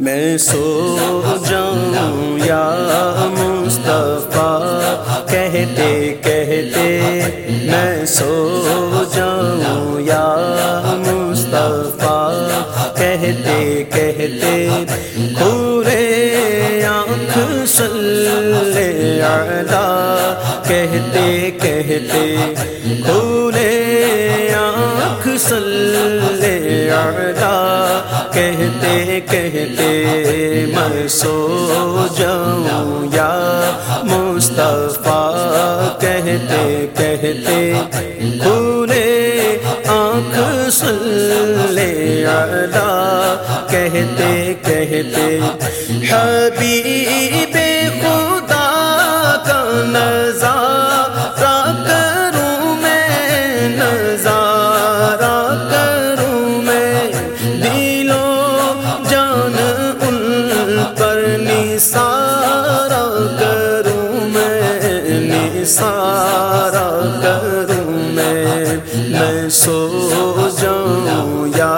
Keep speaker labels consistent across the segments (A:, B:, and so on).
A: میں سو جاؤں یا مصطفیٰ، کہتے کہتے میں سو جاؤں یا مصطفیٰ، کہتے کہتے پورے آنکھ صلی علی کہتے کہتے پورے کہتے کہتے میں سو جاؤں یا مصطفیٰ کہتے کہتے پورے آنکھ صلی علی کہتے کہتے حبیب سارا کروں میں سارا کروں میں۔ میں سو جاؤں یا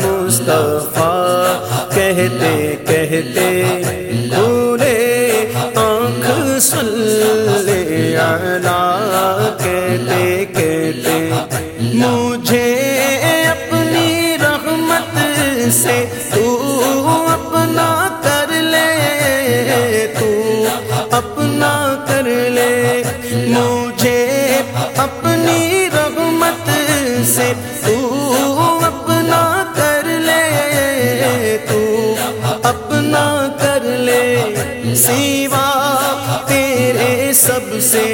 A: مصطفیٰ کہتے کہتے سیوا تیرے سب سے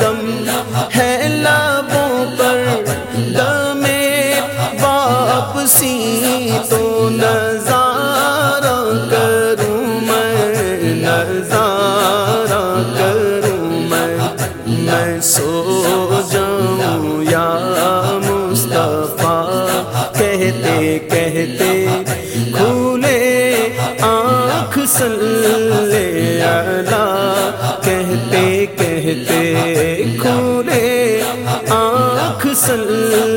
A: دم ہے لبوں پر، دم واپسی تو نظارہ کروں میں، نظارہ کروں میں میں سو جاؤں یا کھولے آنکھ سل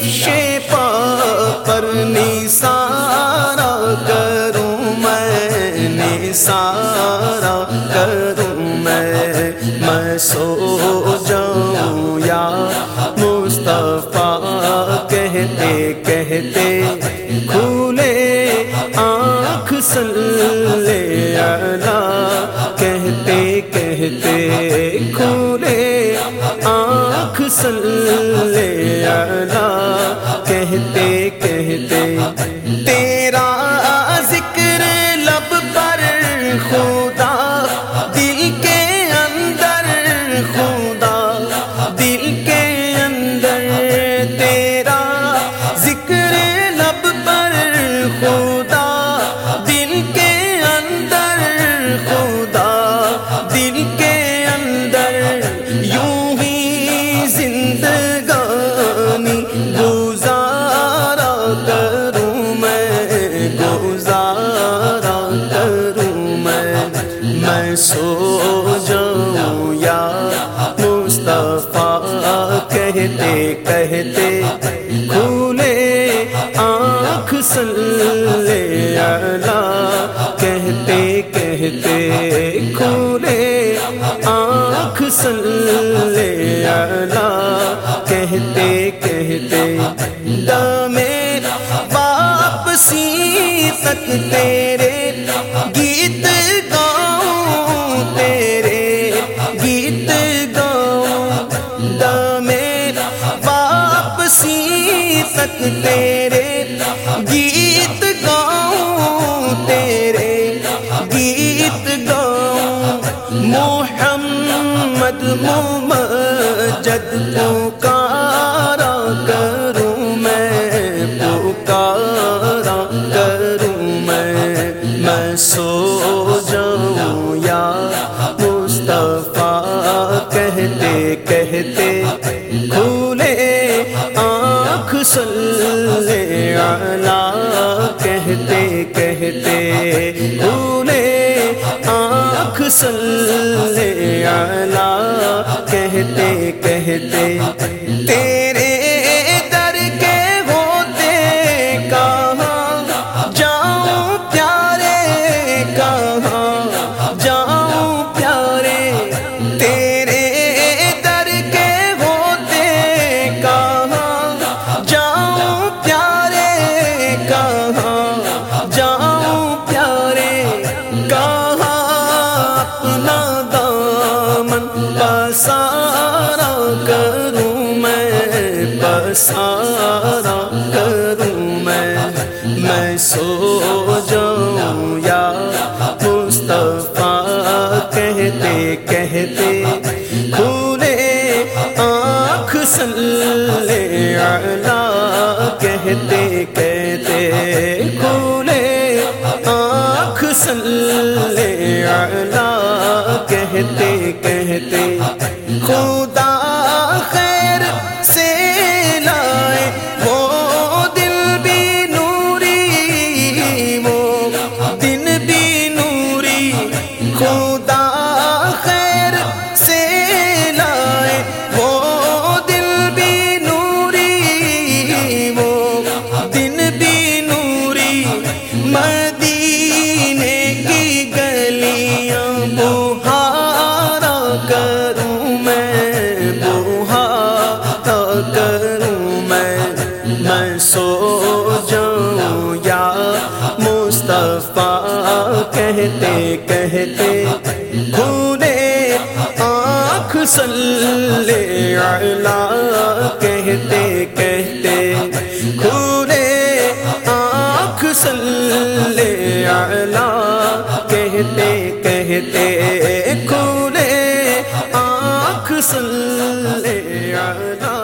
A: تیری کفش پا پر نثارا کروں میں، نثارا کروں میں۔ میں سو جاؤں یا مصطفیٰ، کہتے کہتے کھولے آنکھ صلی علی کہتے کہتے کھولے آنکھ صلی صلی اللہ کہتے کہتے کہتے کھولے، آنکھ صلی اللہ کہتے کہتے دامے واپسی تک تیرے گیت گاؤں تیرے، گیت گاؤں محمد ممجد پکارا کروں میں، پکارا کروں میں۔ میں سو جاؤں یا مصطفیٰ، کہتے کہتے صلی اللہ کہتے کہتے صلی اللہ کہتے کہتے کہتے کھولے آنکھ سلے اللہ کہتے کہتے کھولے آنکھ سلے اللہ کہتے کہتے کھولے آنکھ سلے اللہ